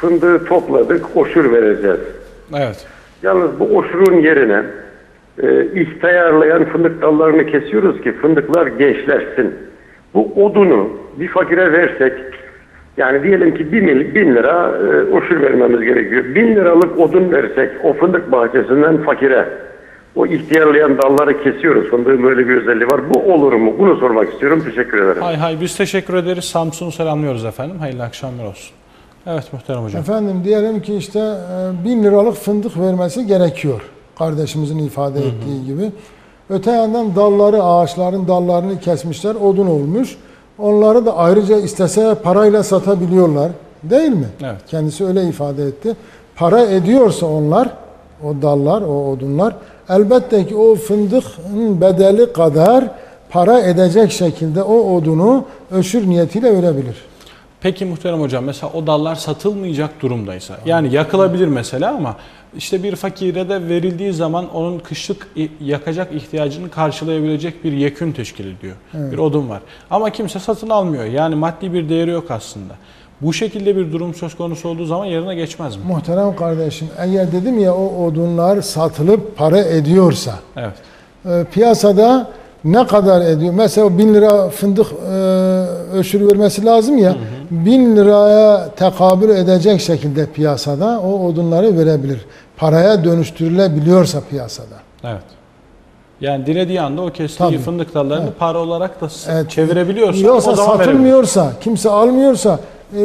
fındığı topladık, oşur vereceğiz. Evet. Yalnız bu oşurun yerine e, ihtiyarlayan fındık dallarını kesiyoruz ki fındıklar gençleşsin. Bu odunu bir fakire versek, yani diyelim ki bin, mil- bin lira e, oşur vermemiz gerekiyor. Bin liralık odun versek o fındık bahçesinden fakire, o ihtiyarlayan dalları kesiyoruz. Fındığın böyle bir özelliği var. Bu olur mu? Bunu sormak istiyorum. Teşekkür ederim. Hay hay biz teşekkür ederiz. Samsun'u selamlıyoruz efendim. Hayırlı akşamlar olsun. Evet muhterem hocam. Efendim diyelim ki işte e, bin liralık fındık vermesi gerekiyor. Kardeşimizin ifade ettiği gibi. Öte yandan dalları, ağaçların dallarını kesmişler, odun olmuş. Onları da ayrıca istese parayla satabiliyorlar. Değil mi? Evet. Kendisi öyle ifade etti. Para ediyorsa onlar, o dallar, o odunlar, elbette ki o fındıkın bedeli kadar para edecek şekilde o odunu öşür niyetiyle verebilir. Peki muhterem hocam mesela o dallar satılmayacak durumdaysa yani yakılabilir mesela ama işte bir fakire de verildiği zaman onun kışlık yakacak ihtiyacını karşılayabilecek bir yekün teşkil ediyor. Bir odun var. Ama kimse satın almıyor. Yani maddi bir değeri yok aslında. Bu şekilde bir durum söz konusu olduğu zaman yerine geçmez mi? Muhterem kardeşim, eğer dedim ya o odunlar satılıp para ediyorsa, Evet. e, piyasada ne kadar ediyor? Mesela bin lira fındık e, öşür vermesi lazım ya, bin liraya tekabül edecek şekilde piyasada o odunları verebilir. Paraya dönüştürülebiliyorsa piyasada. Evet. Yani dilediği anda o kestiği Tabii. fındık dallarını para olarak da Evet. çevirebiliyorsa Yoksa o zaman verebilir. satılmıyorsa, kimse almıyorsa e,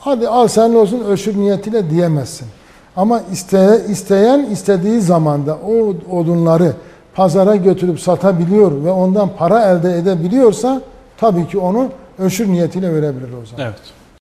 hadi al sen olsun öşür niyetiyle diyemezsin. Ama iste, isteyen istediği zamanda o odunları pazara götürüp satabiliyor ve ondan para elde edebiliyorsa tabii ki onu öşür niyetiyle verebilir o zaman. Evet.